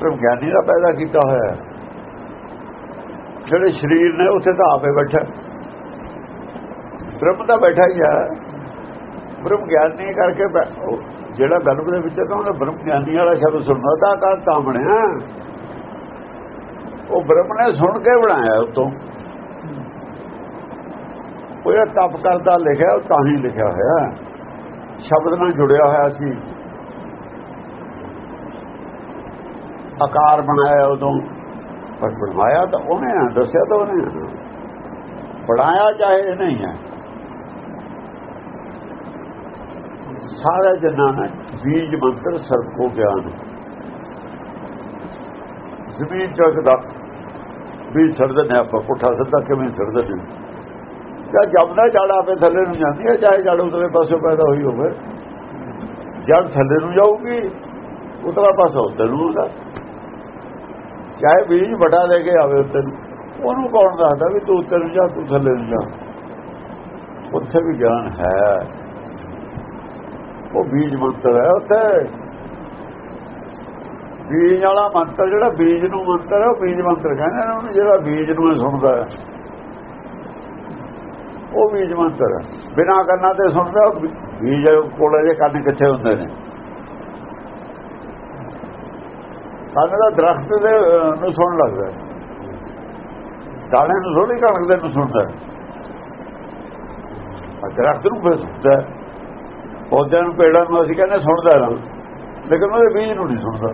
ਬ੍ਰਹਮ ਗਿਆਨੀ ਦਾ ਪੈਦਾ ਕੀਤਾ ਹੋਇਆ ਹੈ। ਜਿਹੜੇ ਸਰੀਰ ਨੇ ਉੱਥੇ ਤਾਂ ਆਪੇ ਬੈਠਾ ਬ੍ਰਹਮ ਤਾਂ ਬੈਠਾ ਹੀ ਹੈ। ਬ੍ਰਹਮ ਗਿਆਨੀ ਕਰਕੇ ਜਿਹੜਾ ਗਲਬ ਦੇ ਵਿੱਚ ਤਾਂ ਉਹਨੇ ਬ੍ਰਹਮ ਗਿਆਨੀ ਵਾਲਾ ਸ਼ਬਦ ਸੁਣਨਾ ਤਾਂ ਆਕਾਰ ਤਾਂ ਬਣਿਆ। ਉਹ ਬ੍ਰਹਮ ਨੇ ਸੁਣ ਕੇ ਬਣਾਇਆ ਉਤੋਂ। ਉਹ ਜਿਹੜਾ ਤਪ ਕਰਦਾ ਲਿਖਿਆ, ਉਹ ਤਾਂ ਹੀ ਲਿਖਿਆ ਹੋਇਆ। ਸ਼ਬਦ ਨਾਲ ਜੁੜਿਆ ਹੋਇਆ ਸੀ। ਆਕਾਰ ਬਣਾਇਆ ਉਦੋਂ। ਪਰ ਬਣਾਇਆ ਤਾਂ ਉਹਨੇ ਹੈ ਦੱਸਿਆ ਤਾਂ ਉਹਨੇ ਹੈ। ਬਣਾਇਆ ਚਾਹੇ ਨਹੀਂ ਹੈ। ਸਾਰਾ ਜਨਾਨਾ ਬੀਜ ਮੰਤਰ ਸਰਕੋ ਗਿਆਨ। ਜ਼ਮੀਨ ਚੋਂ ਦਾ, ਬੀਜ ਛੱਡਦੇ ਨੇ ਆਪਾਂ ਪੁੱਠਾ ਸਿੱਧਾ ਕਿਵੇਂ ਛੱਡਦੇ ਨੇ ਜਾਂ ਜਮਦਾ ਜੜ ਆਪੇ ਥੱਲੇ ਨੂੰ ਜਾਂਦੀ ਹੈ, ਚਾਹੇ ਜੜ ਉਤਲੇ ਪਾਸੇ ਪੈਦਾ ਹੋਈ ਹੋਵੇ। ਜੜ ਥੱਲੇ ਨੂੰ ਜਾਊਗੀ ਉਤਲਾ ਪਾਸਾ ਉੱਤੇ ਨੂੰ ਹੁੰਦਾ ਚਾਹੇ ਬੀਜ ਵੱਡਾ ਲੈ ਕੇ ਆਵੇ ਉੱਤੇ ਉਹਨੂੰ ਕੌਣ ਦੱਸਦਾ ਵੀ ਤੂੰ ਉੱਤੇ ਨੂੰ ਜਾ, ਤੂੰ ਥੱਲੇ ਨੂੰ ਜਾ? ਉੱਥੇ ਵੀ ਗਿਆਨ ਹੈ। ਉਹ ਬੀਜ ਮੰਤਰ ਹੈ ਉੱਥੇ। ਬੀਜ ਵਾਲਾ ਮੰਤਰ ਜਿਹੜਾ ਬੀਜ ਨੂੰ ਮੰਤਰ ਹੈ, ਉਹ ਬੀਜ ਮੰਤਰ ਕਹਿੰਦੇ ਨੇ ਉਹਨੂੰ, ਜਿਹੜਾ ਬੀਜ ਨੂੰ ਸੁਣਦਾ ਹੈ। ਉਹ ਬੀਜ ਮੰਤਰ ਹੈ। ਬਿਨਾ ਕੰਨਾਂ ਤੇ ਸੁਣਦਾ ਉਹ ਬੀਜ ਕੋਲੇ ਜੇ ਕੰਨ ਕਿੱਥੇ ਹੁੰਦੇ ਨੇ? ਕੰਨ ਦਾ ਦਰਖਤ ਦੇ ਨੂੰ ਸੁਣ ਲੱਗਦਾ ਦਾਣੇ ਨੂੰ ਥੋੜੀ ਕਣਕ ਦੇ ਨੂੰ ਸੁਣਦਾ ਹੈ। ਦਰਖਤ ਨੂੰ ਫਿਰ ਸੁਣਦਾ ਹੈ। ਪੌਦਿਆਂ ਨੂੰ, ਪੇੜਾਂ ਨੂੰ ਅਸੀਂ ਕਹਿੰਦੇ ਸੁਣਦਾ ਨਾ ਲੇਕਿਨ ਉਹਦੇ ਬੀਜ ਨੂੰ ਨਹੀਂ ਸੁਣਦਾ।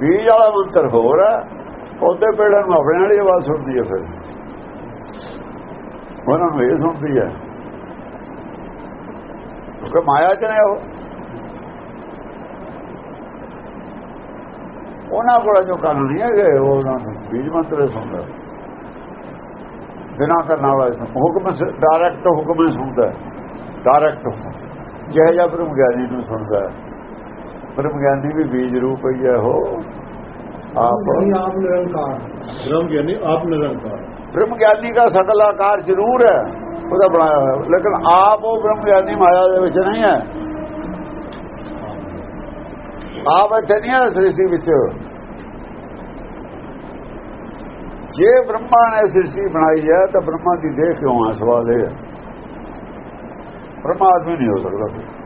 ਬੀਜ ਵਾਲਾ ਮੰਤਰ ਹੋਰ ਹੈ। ਪੌਦੇ, ਪੇੜਾਂ ਨੂੰ ਆਪਣੇ ਵਾਲੀ ਆਵਾਜ਼ ਸੁਣਦੀ ਹੈ ਫਿਰ। ਉਹਨਾਂ ਨੂੰ ਇਹ ਸੁਣਦੀ ਹੈ। ਕਿ ਮਾਇਆ ਚ ਨੇ ਉਹ। ਉਹਨਾਂ ਕੋਲ ਜੋ ਕਾਨੂੰਨ ਨਹੀਂ ਹੈਗੇ ਉਹਨਾਂ ਨੂੰ ਬੀਜ ਮੰਤਰ ਸੁਣਦਾ। ਬਿਨਾ ਕਰਨ ਵਾਲਾ ਹੁਕਮ ਡਾਇਰੈਕਟ ਹੁਕਮ ਸੁਣਦਾ ਡਾਇਰੈਕਟ ਜਿਹੜਾ ਜਾਂ ਬ੍ਰਹਮ ਗਿਆਨੀ ਨੂੰ ਸੁਣਦਾ ਬ੍ਰਹਮ ਗਿਆਨੀ ਵੀ ਬੀਜ ਰੂਪ ਹੀ ਹੈ ਉਹ। ਆਪ ਆਪ ਨਿਰੰਕਾਰ। ਬ੍ਰਹਮ ਗਿਆਨੀ ਆਪ ਨਿਰੰਕਾਰ। ਬ੍ਰਹਮ ਗਿਆਨੀ ਦਾ ਸਗਲ ਆਕਾਰ ਜ਼ਰੂਰ ਹੈ, ਉਹਦਾ ਬਣਾਇਆ ਹੋਇਆ। ਲੇਕਿਨ ਆਪ ਉਹ ਬ੍ਰਹਮ ਗਿਆਨੀ ਮਾਇਆ ਦੇ ਵਿੱਚ ਨਹੀਂ ਹੈ। ਆਪ ਇੱਥੇ ਨਹੀਂ ਹੈ ਸ੍ਰਿਸ਼ਟੀ ਵਿੱਚ। ਜੇ ਬ੍ਰਹਮਾ ਨੇ ਸ੍ਰਿਸ਼ਟੀ ਬਣਾਈ ਹੈ, ਤਾਂ ਬ੍ਰਹਮਾ ਦੀ ਦੇਹ ਕਿਉਂ ਆ ਸਵਾਲ ਇਹ ਹੈ। ਬ੍ਰਹਮਾ ਆਦਮੀ ਨਹੀਂ ਹੋ ਸਕਦਾ।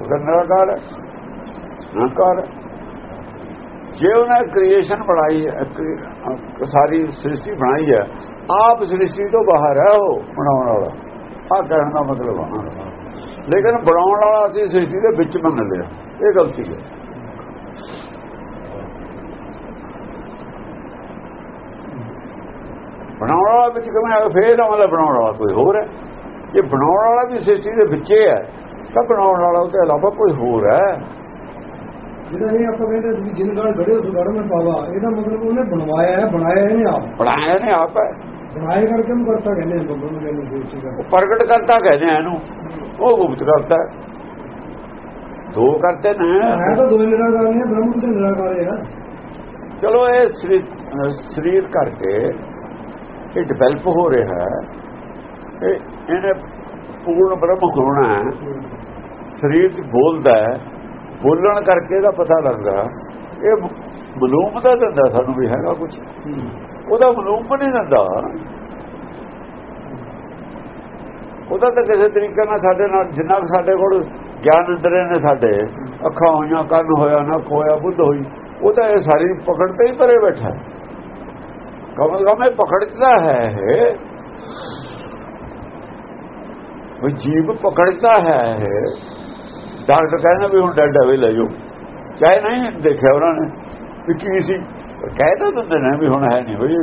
ਉਹ ਨਿਰਾਕਾਰ ਹੈ। ਨਿਰਾਕਾਰ ਹੈ। ਜੇ ਉਹਨੇ ਕ੍ਰੀਏਸ਼ਨ ਬਣਾਈ ਸਾਰੀ ਸ੍ਰਿਸ਼ਟੀ ਬਣਾਈ ਹੈ, ਆਪ ਸ੍ਰਿਸ਼ਟੀ ਤੋਂ ਬਾਹਰ ਹੈ ਉਹ ਬਣਾਉਣ ਵਾਲਾ। ਆ ਕਹਿਣ ਦਾ ਮਤਲਬ ਆ। ਲੇਕਿਨ ਬਣਾਉਣ ਵਾਲਾ ਅਸੀਂ ਸ੍ਰਿਸ਼ਟੀ ਦੇ ਵਿੱਚ ਮੰਨ ਲਿਆ। ਇਹ ਗਲਤੀ ਹੈ। ਬਣਾਉਣ ਵਾਲਾ ਵਿੱਚ ਕਿਵੇਂ ਆ, ਫੇਰ ਵਾਲਾ ਬਣਾਉਣ ਵਾਲਾ ਕੋਈ ਹੋਰ ਹੈ। ਜੇ ਬਣਾਉਣ ਵਾਲਾ ਵੀ ਸ੍ਰਿਸ਼ਟੀ ਦੇ ਵਿੱਚ ਹੈ, ਤਾਂ ਬਣਾਉਣ ਵਾਲਾ ਉਹ ਤੇ ਇਲਾਵਾ ਕੋਈ ਹੋਰ ਹੈ। ਜਿਹੜਾ ਇਹ ਆਪਾਂ ਕਹਿੰਦੇ ਸੀ ਜਿਨ ਗੜ ਗੜੇ ਉਸ ਗੜ ਮੈਂ ਪਾਵਾ ਇਹਦਾ ਮਤਲਬ ਉਹਨੇ ਬਣਵਾਇਆ ਹੈ ਬਣਾਇਆ ਇਹਨੇ ਆਪ। ਬਣਾਇਆ ਨੇ ਆਪ ਹੈ। ਬਣਾਏ ਕਰਕੇ ਨੂੰ ਕਰਤਾ ਕਹਿੰਦੇ ਨੇ ਬੰਬਨ ਨੂੰ ਕਹਿੰਦੇ ਦਾ ਪ੍ਰਗਟ ਕਰਤਾ ਕਹਿੰਦੇ ਆ ਇਹਨੂੰ। ਉਹ ਗੁਪਤ ਕਰਤਾ। ਦੋ ਕਰਤੇ ਨੇ। ਹੈ ਤਾਂ ਦੋਵੇਂ ਨਿਰਾਕਾਰ ਨੇ ਬ੍ਰਹਮ ਤੇ ਨਿਰਾਕਾਰ ਹੈ ਚਲੋ ਇਹ ਸਰੀਰ ਕਰਕੇ ਇਹ ਡਿਵੈਲਪ ਹੋ ਰਿਹਾ ਹੈ। ਇਹ ਇਹਨੇ ਪੂਰਨ ਬ੍ਰਹਮ ਹੋਣਾ ਹੈ। ਸਰੀਰ ਚ ਬੋਲਦਾ ਹੈ। ਬੋਲਣ ਕਰਕੇ ਇਹਦਾ ਪਤਾ ਲੱਗਦਾ, ਇਹ ਮਲੂਮ ਦਾ ਦਿੰਦਾ ਸਾਨੂੰ ਵੀ ਹੈਗਾ ਕੁਝ ਉਹਦਾ ਮਲੂਮ ਨਹੀਂ ਦਿੰਦਾ। ਉਹਦਾ ਤਾਂ ਕਿਸੇ ਤਰੀਕੇ ਨਾਲ ਸਾਡੇ ਨਾਲ, ਜਿੰਨਾ ਸਾਡੇ ਕੋਲ ਗਿਆਨ ਅੰਦਰੇ ਨੇ ਸਾਡੇ, ਅੱਖਾਂ ਹੋਈਆਂ, ਕੰਨ ਹੋਇਆ ਨਾ ਹੋਇਆ, ਬੁੱਧ ਹੋਈ, ਉਹ ਤਾਂ ਇਹ ਸਾਰੀ ਪਕੜ ਤੇ ਹੀ ਪਰੇ ਬੈਠਾ ਹੈ। ਕਮ ਕਮ ਇਹ ਪਕੜਦਾ ਹੈ ਇਹ। ਉਹ ਜੀਵ ਪਕੜਦਾ ਹੈ ਇਹ। ਡਾਕਟਰ ਕਹਿੰਦਾ ਵੀ ਹੁਣ ਡੈਡ ਅਵੇ ਲੈ ਜਾਓ। ਚਾਹੇ ਨਹੀਂ ਦੇਖਿਆ ਉਹਨਾਂ ਨੇ ਵੀ ਕੀ ਸੀ। ਪਰ ਕਹਿ ਤਾਂ ਦਿੰਦੇ ਨੇ ਵੀ ਹੁਣ ਹੈ ਨਹੀਂ ਬਈ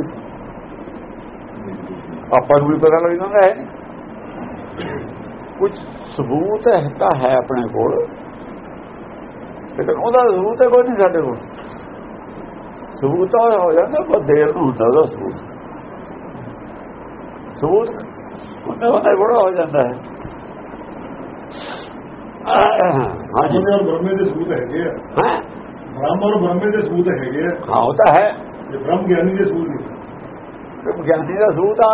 ਆਪਾਂ ਨੂੰ ਵੀ ਪਤਾ ਲੱਗ ਜਾਂਦਾ, ਹੈ ਕੁਝ ਸਬੂਤ ਹੈ ਤਾਂ ਹੈ ਆਪਣੇ ਕੋਲ। ਲੇਕਿਨ ਉਹਦਾ ਸਬੂਤ ਹੈ ਕੋਈ ਨਹੀਂ ਸਾਡੇ ਕੋਲ। ਸਬੂਤ ਤਾਂ ਹੋ ਜਾਂਦਾ, ਪਰ ਦੇਰ ਨੂੰ ਹੁੰਦਾ ਉਹਦਾ ਸਬੂਤ। ਸਬੂਤ ਉਹਨੇ ਉਹਨੇ ਬੜਾ ਹੋ ਜਾਂਦਾ ਹੈ। ਹਾਂਜੀ ਬ੍ਰਹਮੇ ਔਰ ਬ੍ਰਹਮੇ ਦੇ ਸਬੂਤ ਹੈਗੇ ਆ ਹਾਂ ਬ੍ਰਹਮ ਔਰ ਬ੍ਰਹਮੇ ਦੇ ਸਬੂਤ ਹੈਗੇ ਆ ਹਾਂ ਉਹ ਤਾਂ ਹੈ ਜੇ ਬ੍ਰਹਮ ਗਿਆਨੀ ਦੇ ਸਬੂਤ ਨਹੀਂ ਗਿਆਨੀ ਦਾ ਸਬੂਤ ਆ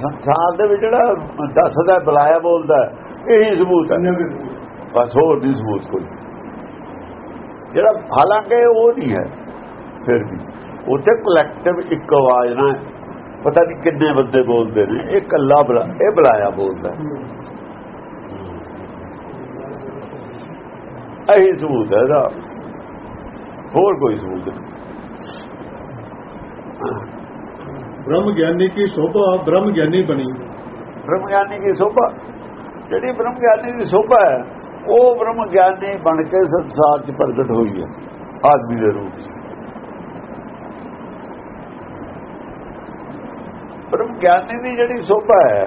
ਸੰਸਾਰ ਦੇ ਵਿੱਚ ਜਿਹੜਾ ਦੱਸਦਾ ਬੁਲਾਇਆ ਬੋਲਦਾ ਇਹੀ ਸਬੂਤ ਹੈ ਕੰਨਿਆ ਦੇ ਸਬੂਤ ਬਸ ਹੋਰ ਨਹੀਂ ਸਬੂਤ ਕੋਈ ਜਿਹੜਾ ਹਾਲਾਂਕਿ ਉਹ ਨਹੀਂ ਹੈ ਫਿਰ ਵੀ ਉੱਥੇ ਕਲੈਕਟਿਵ ਇੱਕ ਆਵਾਜ਼ ਨਾਲ ਪਤਾ ਨਹੀਂ ਕਿੰਨੇ ਬੰਦੇ ਬੋਲਦੇ ਨੇ ਇਹ ਕੱਲਾ ਬੁਲਾ ਇਹ ਬੁਲਾਇਆ ਬੋਲਦਾ ਇਹੀ ਸਬੂਤ ਹੈ ਇਹਦਾ ਹੋਰ ਕੋਈ ਸਬੂਤ ਨਹੀਂ ਬ੍ਰਹਮ ਗਿਆਨੀ ਕੀ ਸ਼ੋਭਾ ਬ੍ਰਹਮ ਗਿਆਨੀ ਬਣੀ ਬ੍ਰਹਮ ਗਿਆਨੀ ਦੀ ਸੋਭਾ ਜਿਹੜੀ ਬ੍ਰਹਮ ਗਿਆਨੀ ਦੀ ਸੋਭਾ ਹੈ ਉਹ ਬ੍ਰਹਮ ਗਿਆਨੀ ਬਣ ਕੇ ਸੰਸਾਰ 'ਚ ਪ੍ਰਗਟ ਹੋਈ ਹੈ ਆਦਮੀ ਦੇ ਰੂਪ 'ਚ ਬ੍ਰਹਮ ਗਿਆਨੀ ਦੀ ਜਿਹੜੀ ਸੋਭਾ ਹੈ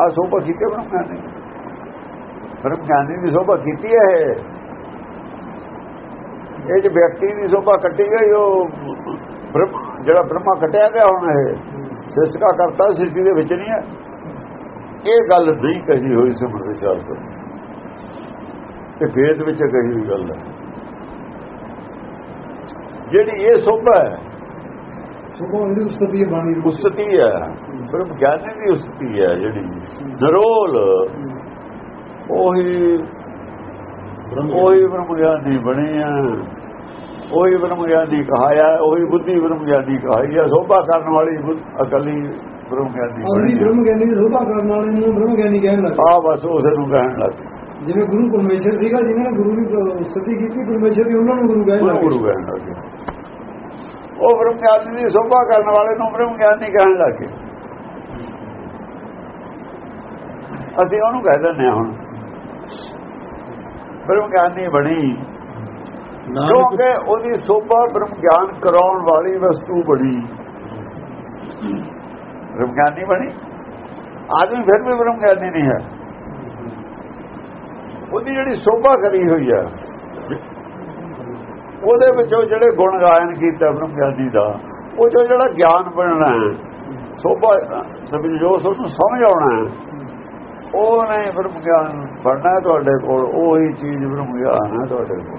ਆ ਸੋਭਾ ਕੀਤੀ ਬ੍ਰਹਮ ਗਿਆਨੀ ਨੇ। ਬ੍ਰਹਮ ਗਿਆਨੀ ਦੀ ਸੋਭਾ ਕੀਤੀ ਹੈ ਇਹ। ਜੇ ਵਿਅਕਤੀ ਦੀ ਸੋਭਾ ਕੱਟੀ ਗਈ ਉਹ ਜਿਹੜਾ ਬ੍ਰਹਮਾ ਕਟਿਆ ਗਿਆ ਹੁਣ ਇਹ ਸਿਸਕਾ ਕਰਤਾ ਸ੍ਰਿਸ਼ਟੀ ਦੇ ਵਿੱਚ ਨਹੀਂ ਹੈ। ਇਹ ਗੱਲ ਨਹੀਂ ਕਹੀ ਹੋਈ ਸਿਮਰਨ ਸ਼ਾਸਤਰ ਤੇ। ਵੇਦ ਵਿੱਚ ਕਹੀ ਹੋਈ ਗੱਲ ਹੈ। ਜਿਹੜੀ ਇਹ ਸੋਭਾ ਹੈ ਸੁਭਾਅ ਦੀ ਉਸਤਤੀ ਹੈ ਬਾਣੀ ਦੀ ਉਸਤੀ ਹੈ। ਬ੍ਰਹਮ ਗਿਆਨੀ ਦੀ ਉਸਤੀ ਹੈ ਜਿਹੜੀ। ਨਰੋਲ ਉਹੀ ਉਹੀ ਬ੍ਰਹਮ ਗਿਆਨੀ ਬਣੇ ਆ। ਉਹੀ ਬ੍ਰਹਮ ਗਿਆਨੀ ਕਹਾਇਆ ਉਹੀ ਬੁੱਧੀ ਬ੍ਰਹਮ ਗਿਆਨੀ ਕਹਾਈ ਆ। ਸੋਭਾ ਕਰਨ ਵਾਲੀ ਅਕਲੀ ਬ੍ਰਹਮ ਗਿਆਨੀ ਬਣੀ ਬ੍ਰਹਮ ਗਿਆਨੀ ਦੀ ਸੋਭਾ ਕਰਨ ਵਾਲੇ ਨੂੰ ਬ੍ਰਹਮ ਗਿਆਨੀ ਕਹਿਣ ਲੱਗੇ ਆ ਬਸ ਉਸੇ ਨੂੰ ਕਹਿਣ ਲੱਗ। ਜਿਵੇਂ ਗੁਰੂ ਪਰਮੇਸ਼ਰ ਸੀਗਾ ਜਿਨ੍ਹਾਂ ਨੇ ਗੁਰੂ ਦੀ ਉਸਤਤੀ ਕੀਤੀ ਪਰਮੇਸ਼ਰ ਦੀ ਉਹਨਾਂ ਨੂੰ ਗੁਰੂ ਕਹਿਣ ਲੱਗੇ ਗੁਰੂ ਕਹਿਣ ਲੱਗ ਗਏ। ਉਹ ਬ੍ਰਹਮ ਗਿਆਨੀ ਦੀ ਸੋਭਾ ਕਰਨ ਵਾਲੇ ਨੂੰ ਬ੍ਰਹਮ ਗਿਆਨੀ ਕਹਿਣ ਲੱਗੇ ਅਸੀਂ ਉਹਨੂੰ ਕਹਿ ਦਿੰਦੇ ਹਾਂ ਹੁਣ। ਬ੍ਰਹਮ ਗਿਆਨੀ ਬਣੀ। ਕਿਉਂਕਿ ਉਹਦੀ ਸੋਭਾ ਬ੍ਰਹਮ ਗਿਆਨ ਕਰਾਉਣ ਵਾਲੀ ਵਸਤੂ ਬਣੀ। ਬ੍ਰਹਮ ਗਿਆਨੀ ਬਣੀ। ਆਦਮੀ ਫਿਰ ਵੀ ਬ੍ਰਹਮ ਗਿਆਨੀ ਨਹੀਂ ਹੈ। ਉਹਦੀ ਜਿਹੜੀ ਸੋਭਾ ਕਰੀ ਹੋਈ ਹੈ ਉਹਦੇ ਵਿੱਚੋਂ ਜਿਹੜੇ ਗੁਣ ਗਾਇਨ ਕੀਤਾ ਬ੍ਰਹਮ ਗਿਆਨੀ ਦਾ ਉਹ ਜਿਹੜਾ ਗਿਆਨ ਬਣਨਾ ਹੈ ਸੋਭਾ ਸਮਝ ਜੋ ਤੁਹਾਨੂੰ ਸਮਝ ਆਉਣਾ ਹੈ। ਉਹ ਨਹੀਂ ਬ੍ਰਹਮ ਗਿਆਨ ਬਣਨਾ ਤੁਹਾਡੇ ਕੋਲ, ਉਹੀ ਚੀਜ਼ ਬ੍ਰਹਮ ਗਿਆਨ ਹੈ ਤੁਹਾਡੇ ਕੋਲ।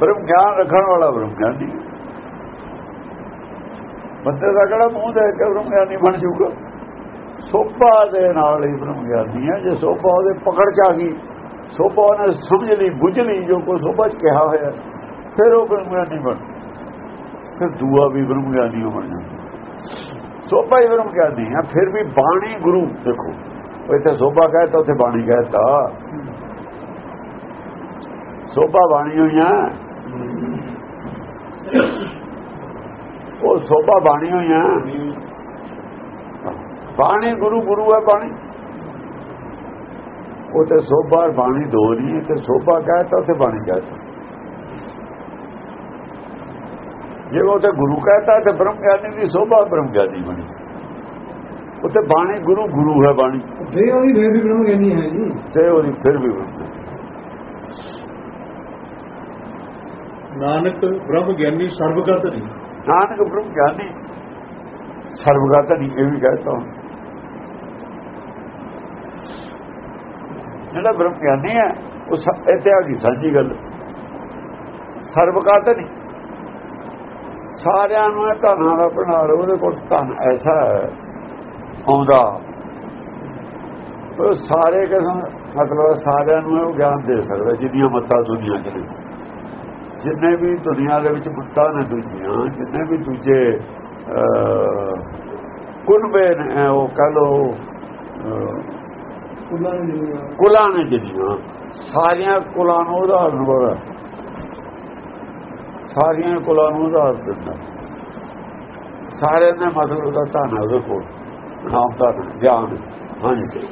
ਬ੍ਰਹਮ ਗਿਆਨ ਰੱਖਣ ਵਾਲਾ ਬ੍ਰਹਮ ਗਿਆਨੀ ਬੰਦੇ ਦਾ ਕਿਹੜਾ ਮੂੰਹ ਦੇ ਕੇ ਬ੍ਰਹਮ ਗਿਆਨੀ ਬਣ ਜਾਊਗਾ? ਸੋਭਾ ਦੇ ਨਾਲ ਹੀ ਬ੍ਰਹਮ ਗਿਆਨੀ ਹੈ। ਜੇ ਸੋਭਾ ਉਹਦੇ ਪਕੜ ਚ ਆ ਗਈ, ਸੋਭਾ ਉਹਨੇ ਸਮਝ ਲਈ, ਬੁੱਝ ਲਈ, ਜੋ ਕੋ ਸੋਭਾ ਕਿਹਾ ਹੋਇਆ, ਫਿਰ ਉਹ ਬ੍ਰਹਮ ਗਿਆਨੀ ਬਣ ਫਿਰ ਦੂਆ ਵੀ ਬ੍ਰਹਮ ਗਿਆਨੀ ਬਣ ਜਾਂਦਾ ਸੋਭਾ ਹੀ ਬ੍ਰਹਮ ਗਿਆਨੀ ਹੈ, ਫਿਰ ਵੀ ਬਾਣੀ ਗੁਰੂ, ਦੇਖੋ। ਉਹ ਇੱਥੇ ਸੋਭਾ ਕਹਤਾ ਉੱਥੇ ਬਾਣੀ ਕਹਤਾ ਸੋਭਾ ਬਾਣੀ ਹੋਈਆਂ ਉਹ ਸੋਭਾ ਬਾਣੀ ਹੋਈਆਂ ਬਾਣੀ ਗੁਰੂ ਗੁਰੂ ਹੈ ਬਾਣੀ। ਉਹ ਤੇ ਸੋਭਾ ਬਾਣੀ ਦੋ ਨਹੀਂ ਤੇ ਸੋਭਾ ਕਹਤਾ ਉੱਥੇ ਬਾਣੀ ਕਹਤਾ ਜੇ ਉਹ ਤੇ ਗੁਰੂ ਕਹਤਾ ਤੇ ਬ੍ਰਹਮ ਗਿਆਨੀ ਦੀ ਸੋਭਾ ਬ੍ਰਹਮ ਗਿਆਨੀ ਬਣੀ। ਉੱਥੇ ਬਾਣੀ ਗੁਰੂ ਗੁਰੂ ਹੈ ਬਾਣੀ। ਦੇ ਉਹਦੀ ਫੇਰ ਵੀ ਬ੍ਰਹਮ ਗਿਆਨੀ ਹੈ ਜੀ। ਤੇ ਉਹਦੀ ਫਿਰ ਵੀ ਨਾਨਕ ਬ੍ਰਹਮ ਗਿਆਨੀ ਸਰਬਗਤ ਨਹੀਂ। ਨਾਨਕ ਬ੍ਰਹਮ ਗਿਆਨੀ ਸਰਵਗਤ ਨਹੀਂ ਇਹ ਵੀ ਕਹਤਾ ਜਿਹੜਾ ਬ੍ਰਹਮ ਗਿਆਨੀ ਹੈ ਉਹ ਇੱਥੇ ਆ ਗਈ ਸਾਂਝੀ ਗੱਲ। ਸਰਵਗਤ ਨਹੀਂ। ਸਾਰਿਆਂ ਨੂੰ ਇਹ ਧਨਾਂ ਦਾ ਭੰਡਾਰ ਉਹਦੇ ਕੋਲ ਧਨ ਐਸਾ ਹੈ। ਆਉਂਦਾ। ਉਹ ਸਾਰੇ ਕਿਸਮ ਮਤਲਬ ਸਾਰਿਆਂ ਨੂੰ ਉਹ ਗਿਆਨ ਦੇ ਸਕਦਾ ਜਿੰਨੀਆਂ ਮੱਤਾਂ ਦੁਨੀਆ 'ਚ ਨੇ। ਜਿੰਨੇ ਵੀ ਦੁਨੀਆ ਦੇ ਵਿੱਚ ਮੱਤਾਂ ਨੇ ਦੂਜੀਆਂ ਜਿੰਨੇ ਵੀ ਦੂਜੇ ਕੁਲਬੇ ਨੇ ਉਹ ਕਹ ਲੋ ਕੁੱਲਾਂ ਨੂੰ ਜਿਹੜੀਆਂ। ਸਾਰੀਆਂ ਕੁਲਾਂ ਨੂੰ ਉਦਾਹਰਨ ਬੋਲਾ ਸਾਰੀਆਂ ਕੁਲਾਂ ਨੂੰ ਉਦਾਹਰਨ ਦਿੰਦਾ। ਸਾਰੇ ਨੇ ਮਤਲਬ ਦਾ ਧਨ ਉਹਦੇ ਕੋਲ। ਨਾਮ ਦਾ ਗਿਆਨ। ਹਾਂਜੀ।